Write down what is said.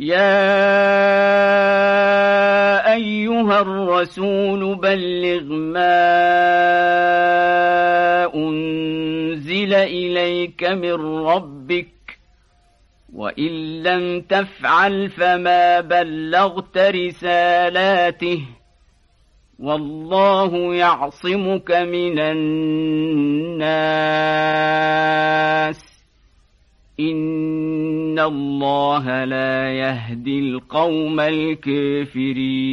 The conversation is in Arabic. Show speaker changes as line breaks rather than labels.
يا أيها الرسول بلغ ما أنزل إليك من ربك وإن لم تفعل فما بلغت رسالاته والله يعصمك من الناس. إن الله لا يهدي القوم الكافرين